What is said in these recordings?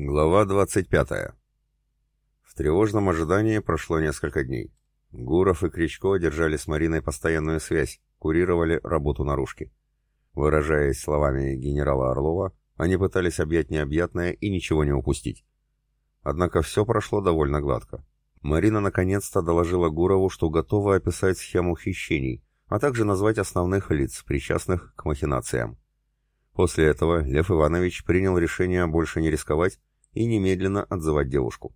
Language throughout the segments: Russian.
Глава 25. В тревожном ожидании прошло несколько дней. Гуров и Кричко держали с Мариной постоянную связь, курировали работу наружки. Выражаясь словами генерала Орлова, они пытались объять необъятное и ничего не упустить. Однако все прошло довольно гладко. Марина наконец-то доложила Гурову, что готова описать схему хищений, а также назвать основных лиц, причастных к махинациям. После этого Лев Иванович принял решение больше не рисковать и немедленно отзывать девушку.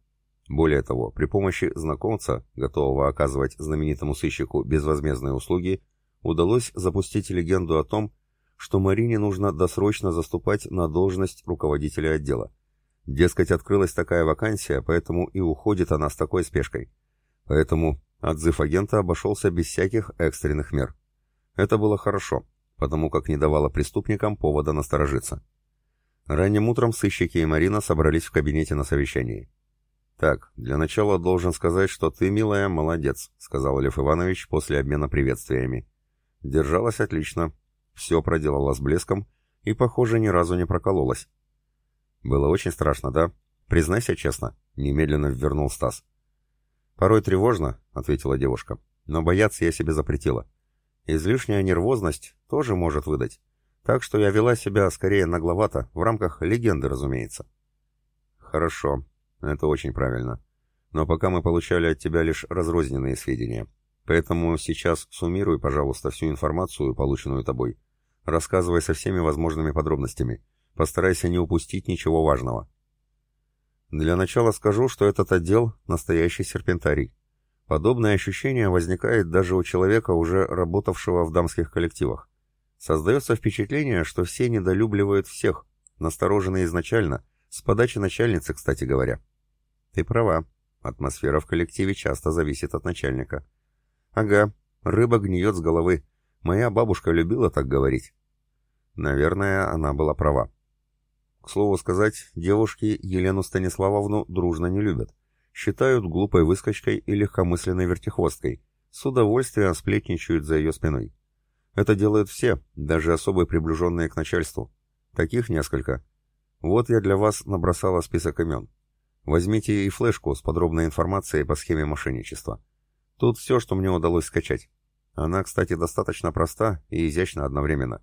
Более того, при помощи знакомца, готового оказывать знаменитому сыщику безвозмездные услуги, удалось запустить легенду о том, что Марине нужно досрочно заступать на должность руководителя отдела. Дескать, открылась такая вакансия, поэтому и уходит она с такой спешкой. Поэтому отзыв агента обошелся без всяких экстренных мер. Это было хорошо, потому как не давало преступникам повода насторожиться. Ранним утром сыщики и Марина собрались в кабинете на совещании. «Так, для начала должен сказать, что ты, милая, молодец», — сказал Лев Иванович после обмена приветствиями. Держалась отлично, все проделала с блеском и, похоже, ни разу не прокололась. «Было очень страшно, да? Признайся честно», — немедленно ввернул Стас. «Порой тревожно», — ответила девушка, — «но бояться я себе запретила. Излишняя нервозность тоже может выдать. Так что я вела себя скорее нагловато, в рамках легенды, разумеется. Хорошо, это очень правильно. Но пока мы получали от тебя лишь разрозненные сведения. Поэтому сейчас суммируй, пожалуйста, всю информацию, полученную тобой. Рассказывай со всеми возможными подробностями. Постарайся не упустить ничего важного. Для начала скажу, что этот отдел – настоящий серпентарий. Подобное ощущение возникает даже у человека, уже работавшего в дамских коллективах. Создается впечатление, что все недолюбливают всех, насторожены изначально, с подачи начальницы, кстати говоря. Ты права, атмосфера в коллективе часто зависит от начальника. Ага, рыба гниет с головы. Моя бабушка любила так говорить. Наверное, она была права. К слову сказать, девушки Елену Станиславовну дружно не любят. Считают глупой выскочкой и легкомысленной вертихвосткой. С удовольствием сплетничают за ее спиной. Это делают все, даже особо приближенные к начальству. Таких несколько. Вот я для вас набросала список имен. Возьмите и флешку с подробной информацией по схеме мошенничества. Тут все, что мне удалось скачать. Она, кстати, достаточно проста и изящна одновременно.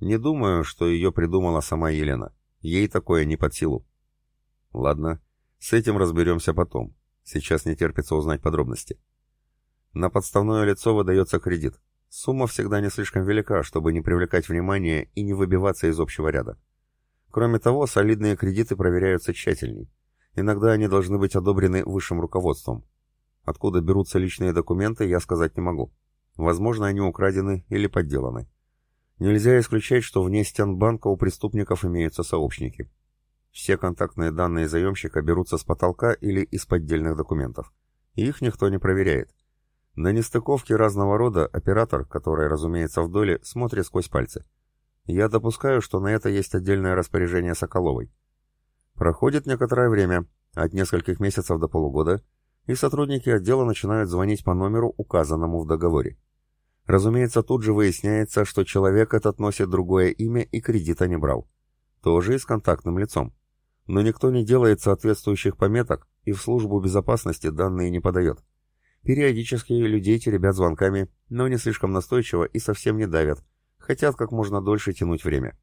Не думаю, что ее придумала сама Елена. Ей такое не под силу. Ладно, с этим разберемся потом. Сейчас не терпится узнать подробности. На подставное лицо выдается кредит. Сумма всегда не слишком велика, чтобы не привлекать внимание и не выбиваться из общего ряда. Кроме того, солидные кредиты проверяются тщательней. Иногда они должны быть одобрены высшим руководством. Откуда берутся личные документы, я сказать не могу. Возможно, они украдены или подделаны. Нельзя исключать, что вне стен банка у преступников имеются сообщники. Все контактные данные заемщика берутся с потолка или из поддельных документов. Их никто не проверяет. На нестыковке разного рода оператор, который, разумеется, в доле, смотрит сквозь пальцы. Я допускаю, что на это есть отдельное распоряжение Соколовой. Проходит некоторое время, от нескольких месяцев до полугода, и сотрудники отдела начинают звонить по номеру, указанному в договоре. Разумеется, тут же выясняется, что человек этот носит другое имя и кредита не брал. Тоже и с контактным лицом. Но никто не делает соответствующих пометок и в службу безопасности данные не подает. Периодически людей теребят звонками, но не слишком настойчиво и совсем не давят, хотят как можно дольше тянуть время.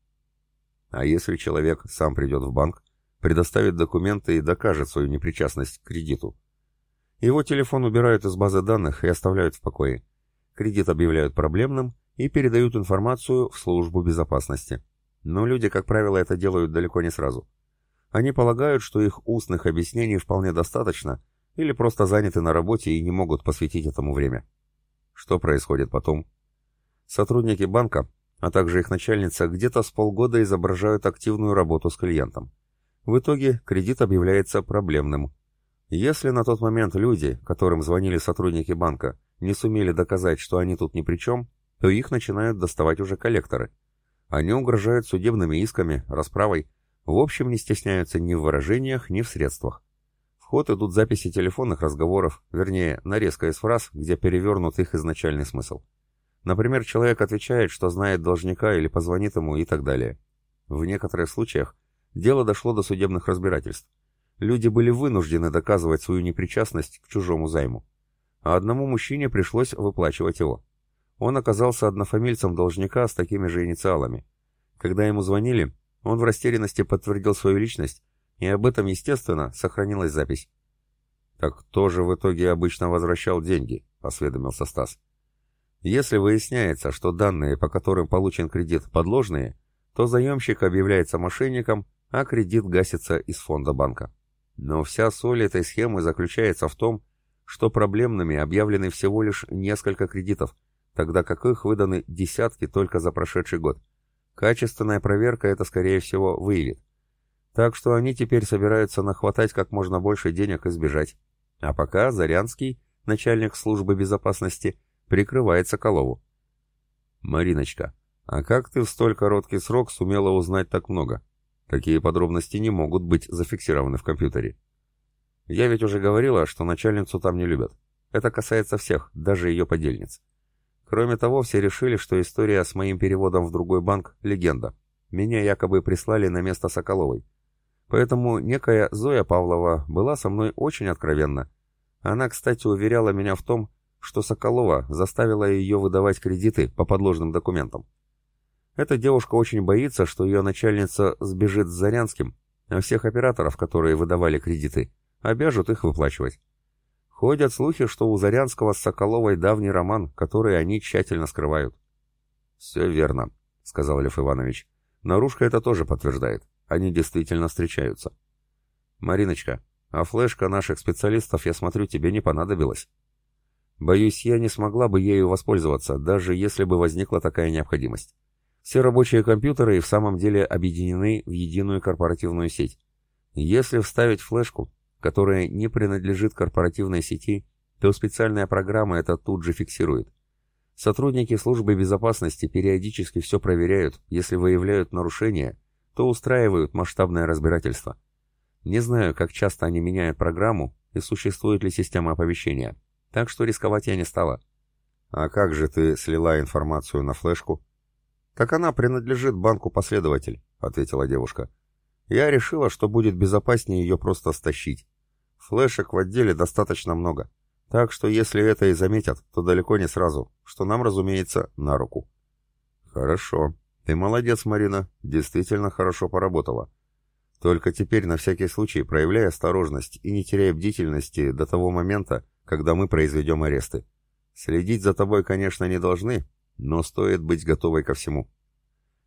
А если человек сам придет в банк, предоставит документы и докажет свою непричастность к кредиту? Его телефон убирают из базы данных и оставляют в покое. Кредит объявляют проблемным и передают информацию в службу безопасности. Но люди, как правило, это делают далеко не сразу. Они полагают, что их устных объяснений вполне достаточно, или просто заняты на работе и не могут посвятить этому время. Что происходит потом? Сотрудники банка, а также их начальница где-то с полгода изображают активную работу с клиентом. В итоге кредит объявляется проблемным. Если на тот момент люди, которым звонили сотрудники банка, не сумели доказать, что они тут ни при чем, то их начинают доставать уже коллекторы. Они угрожают судебными исками, расправой, в общем не стесняются ни в выражениях, ни в средствах ход идут записи телефонных разговоров, вернее, нарезка из фраз, где перевернут их изначальный смысл. Например, человек отвечает, что знает должника или позвонит ему и так далее. В некоторых случаях дело дошло до судебных разбирательств. Люди были вынуждены доказывать свою непричастность к чужому займу. А одному мужчине пришлось выплачивать его. Он оказался однофамильцем должника с такими же инициалами. Когда ему звонили, он в растерянности подтвердил свою личность, и об этом, естественно, сохранилась запись. «Так кто же в итоге обычно возвращал деньги?» — осведомился Стас. «Если выясняется, что данные, по которым получен кредит, подложные, то заемщик объявляется мошенником, а кредит гасится из фонда банка. Но вся соль этой схемы заключается в том, что проблемными объявлены всего лишь несколько кредитов, тогда как их выданы десятки только за прошедший год. Качественная проверка это, скорее всего, выявит. Так что они теперь собираются нахватать как можно больше денег и сбежать. А пока Зарянский, начальник службы безопасности, прикрывает Соколову. «Мариночка, а как ты в столь короткий срок сумела узнать так много? Такие подробности не могут быть зафиксированы в компьютере». «Я ведь уже говорила, что начальницу там не любят. Это касается всех, даже ее подельниц. Кроме того, все решили, что история с моим переводом в другой банк – легенда. Меня якобы прислали на место Соколовой. Поэтому некая Зоя Павлова была со мной очень откровенна. Она, кстати, уверяла меня в том, что Соколова заставила ее выдавать кредиты по подложным документам. Эта девушка очень боится, что ее начальница сбежит с Зарянским, а всех операторов, которые выдавали кредиты, обяжут их выплачивать. Ходят слухи, что у Зарянского с Соколовой давний роман, который они тщательно скрывают. «Все верно», — сказал Лев Иванович. «Нарушка это тоже подтверждает. Они действительно встречаются». «Мариночка, а флешка наших специалистов, я смотрю, тебе не понадобилась». «Боюсь, я не смогла бы ею воспользоваться, даже если бы возникла такая необходимость. Все рабочие компьютеры и в самом деле объединены в единую корпоративную сеть. Если вставить флешку, которая не принадлежит корпоративной сети, то специальная программа это тут же фиксирует. Сотрудники службы безопасности периодически все проверяют, если выявляют нарушения, то устраивают масштабное разбирательство. Не знаю, как часто они меняют программу и существует ли система оповещения, так что рисковать я не стала. А как же ты слила информацию на флешку? Так она принадлежит банку-последователь, ответила девушка. Я решила, что будет безопаснее ее просто стащить. Флешек в отделе достаточно много. Так что если это и заметят, то далеко не сразу, что нам, разумеется, на руку. Хорошо. Ты молодец, Марина. Действительно хорошо поработала. Только теперь на всякий случай проявляй осторожность и не теряй бдительности до того момента, когда мы произведем аресты. Следить за тобой, конечно, не должны, но стоит быть готовой ко всему.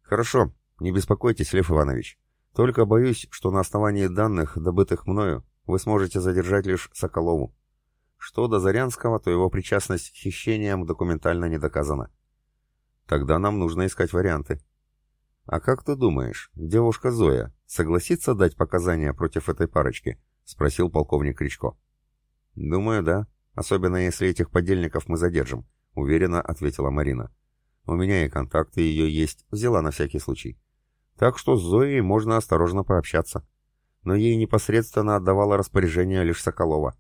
Хорошо, не беспокойтесь, Лев Иванович. Только боюсь, что на основании данных, добытых мною, вы сможете задержать лишь Соколову. Что до Зарянского, то его причастность к хищениям документально не доказана. Тогда нам нужно искать варианты. А как ты думаешь, девушка Зоя согласится дать показания против этой парочки? Спросил полковник Кричко. Думаю, да. Особенно если этих подельников мы задержим, уверенно ответила Марина. У меня и контакты ее есть, взяла на всякий случай. Так что с Зоей можно осторожно пообщаться но ей непосредственно отдавала распоряжение лишь Соколова.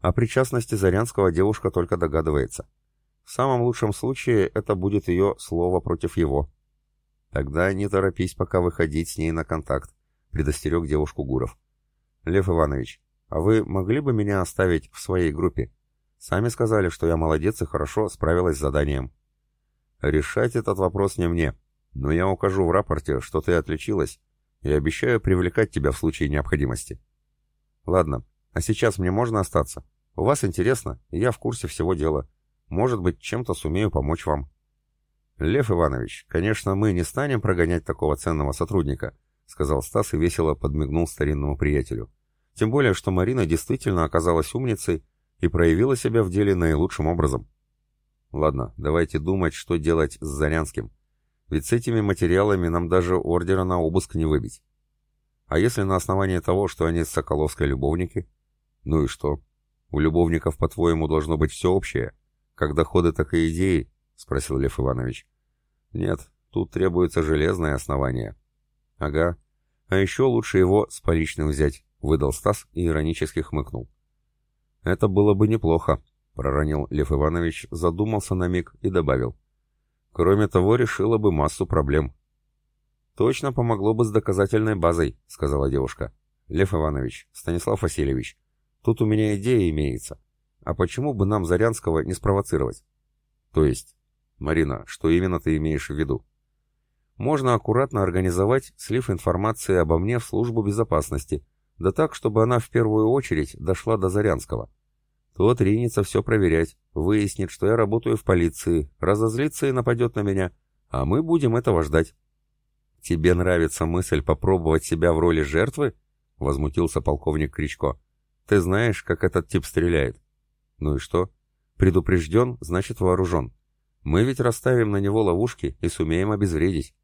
О причастности Зарянского девушка только догадывается. В самом лучшем случае это будет ее слово против его. Тогда не торопись пока выходить с ней на контакт, предостерег девушку Гуров. Лев Иванович, а вы могли бы меня оставить в своей группе? Сами сказали, что я молодец и хорошо справилась с заданием. Решать этот вопрос не мне, но я укажу в рапорте, что ты отличилась и обещаю привлекать тебя в случае необходимости. Ладно, а сейчас мне можно остаться? У вас интересно, и я в курсе всего дела. Может быть, чем-то сумею помочь вам. Лев Иванович, конечно, мы не станем прогонять такого ценного сотрудника, сказал Стас и весело подмигнул старинному приятелю. Тем более, что Марина действительно оказалась умницей и проявила себя в деле наилучшим образом. Ладно, давайте думать, что делать с Зарянским. Ведь с этими материалами нам даже ордера на обыск не выбить. А если на основании того, что они с Соколовской любовники? Ну и что? У любовников, по-твоему, должно быть все общее? Как доходы, так и идеи? Спросил Лев Иванович. Нет, тут требуется железное основание. Ага. А еще лучше его с поличным взять, выдал Стас и иронически хмыкнул. Это было бы неплохо, проронил Лев Иванович, задумался на миг и добавил. Кроме того, решила бы массу проблем. «Точно помогло бы с доказательной базой», — сказала девушка. «Лев Иванович, Станислав Васильевич, тут у меня идея имеется. А почему бы нам Зарянского не спровоцировать?» «То есть?» «Марина, что именно ты имеешь в виду?» «Можно аккуратно организовать слив информации обо мне в службу безопасности, да так, чтобы она в первую очередь дошла до Зарянского. Тот ринется все проверять, выяснит, что я работаю в полиции, разозлится и нападет на меня, а мы будем этого ждать». «Тебе нравится мысль попробовать себя в роли жертвы?» — возмутился полковник Кричко. «Ты знаешь, как этот тип стреляет?» «Ну и что? Предупрежден, значит вооружен. Мы ведь расставим на него ловушки и сумеем обезвредить».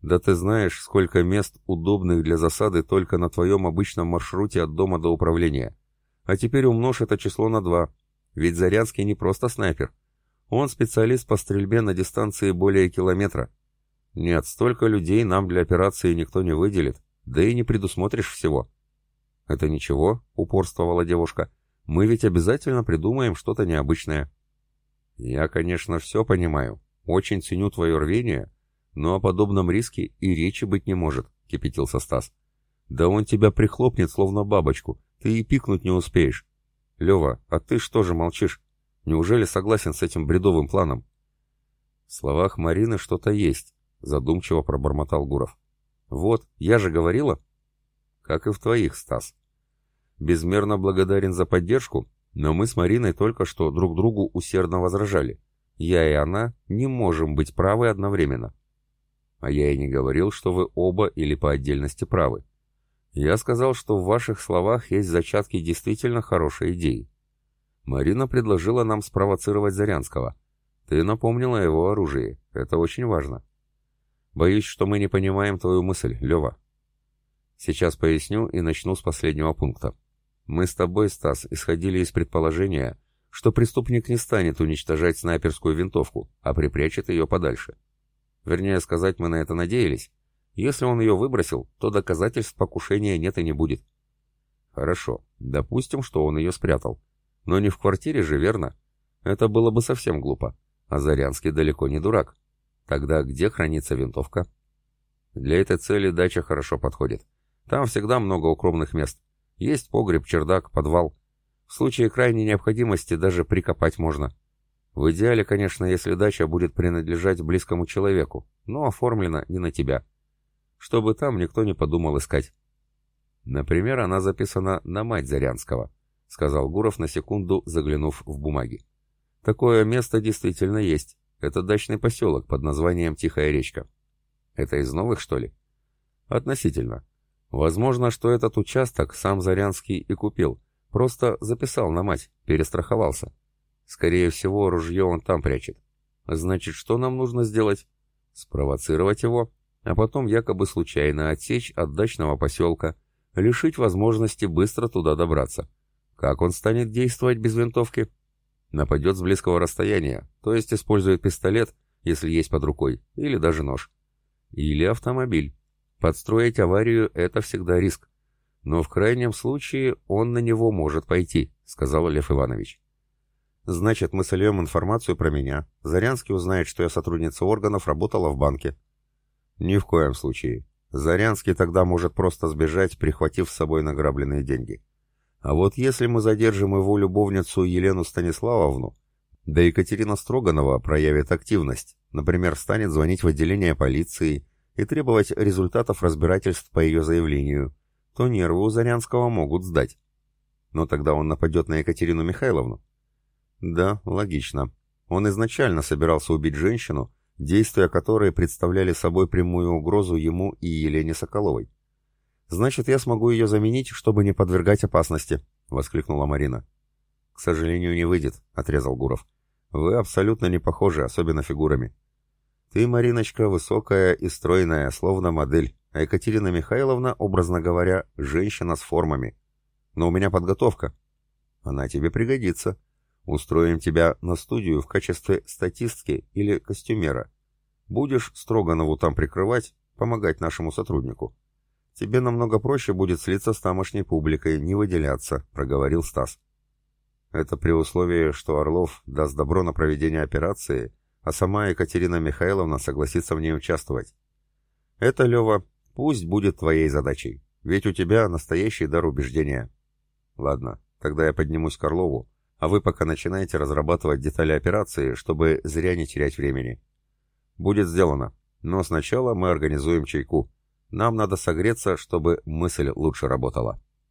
«Да ты знаешь, сколько мест, удобных для засады только на твоем обычном маршруте от дома до управления. А теперь умножь это число на два. Ведь Зарянский не просто снайпер. Он специалист по стрельбе на дистанции более километра. Нет, столько людей нам для операции никто не выделит, да и не предусмотришь всего. Это ничего, упорствовала девушка. Мы ведь обязательно придумаем что-то необычное. Я, конечно, все понимаю, очень ценю твое рвение, но о подобном риске и речи быть не может, кипятился Стас. Да он тебя прихлопнет, словно бабочку, ты и пикнуть не успеешь. Лева, а ты что же молчишь? Неужели согласен с этим бредовым планом? В словах Марины что-то есть, задумчиво пробормотал Гуров. Вот, я же говорила. Как и в твоих, Стас. Безмерно благодарен за поддержку, но мы с Мариной только что друг другу усердно возражали. Я и она не можем быть правы одновременно. А я и не говорил, что вы оба или по отдельности правы. Я сказал, что в ваших словах есть зачатки действительно хорошей идеи. Марина предложила нам спровоцировать Зарянского. Ты напомнила его оружии. Это очень важно. Боюсь, что мы не понимаем твою мысль, Лева. Сейчас поясню и начну с последнего пункта. Мы с тобой, Стас, исходили из предположения, что преступник не станет уничтожать снайперскую винтовку, а припрячет ее подальше. Вернее сказать, мы на это надеялись. Если он ее выбросил, то доказательств покушения нет и не будет. Хорошо, допустим, что он ее спрятал. Но не в квартире же, верно? Это было бы совсем глупо. А Зарянский далеко не дурак. Тогда где хранится винтовка? Для этой цели дача хорошо подходит. Там всегда много укромных мест. Есть погреб, чердак, подвал. В случае крайней необходимости даже прикопать можно. В идеале, конечно, если дача будет принадлежать близкому человеку, но оформлена не на тебя. Чтобы там никто не подумал искать. Например, она записана на мать Зарянского, сказал Гуров на секунду, заглянув в бумаги. Такое место действительно есть. Это дачный поселок под названием Тихая речка. Это из новых, что ли? Относительно. Возможно, что этот участок сам Зарянский и купил, просто записал на мать, перестраховался. Скорее всего, ружье он там прячет. Значит, что нам нужно сделать? Спровоцировать его, а потом якобы случайно отсечь от дачного поселка, лишить возможности быстро туда добраться. Как он станет действовать без винтовки? Нападет с близкого расстояния, то есть использует пистолет, если есть под рукой, или даже нож. Или автомобиль. Подстроить аварию – это всегда риск. Но в крайнем случае он на него может пойти, сказал Лев Иванович. Значит, мы сольем информацию про меня. Зарянский узнает, что я сотрудница органов, работала в банке. Ни в коем случае. Зарянский тогда может просто сбежать, прихватив с собой награбленные деньги. А вот если мы задержим его любовницу Елену Станиславовну, да Екатерина Строганова проявит активность, например, станет звонить в отделение полиции и требовать результатов разбирательств по ее заявлению, то нервы у Зарянского могут сдать. Но тогда он нападет на Екатерину Михайловну. Да, логично. Он изначально собирался убить женщину, действия которой представляли собой прямую угрозу ему и Елене Соколовой. «Значит, я смогу ее заменить, чтобы не подвергать опасности», — воскликнула Марина. «К сожалению, не выйдет», — отрезал Гуров. «Вы абсолютно не похожи, особенно фигурами. Ты, Мариночка, высокая и стройная, словно модель, а Екатерина Михайловна, образно говоря, женщина с формами. Но у меня подготовка. Она тебе пригодится. Устроим тебя на студию в качестве статистки или костюмера. Будешь Строганову там прикрывать, помогать нашему сотруднику. «Тебе намного проще будет слиться с тамошней публикой, не выделяться», — проговорил Стас. «Это при условии, что Орлов даст добро на проведение операции, а сама Екатерина Михайловна согласится в ней участвовать. Это, Лева, пусть будет твоей задачей, ведь у тебя настоящий дар убеждения. Ладно, тогда я поднимусь к Орлову, а вы пока начинайте разрабатывать детали операции, чтобы зря не терять времени. Будет сделано, но сначала мы организуем чайку. Нам надо согреться, чтобы мысль лучше работала.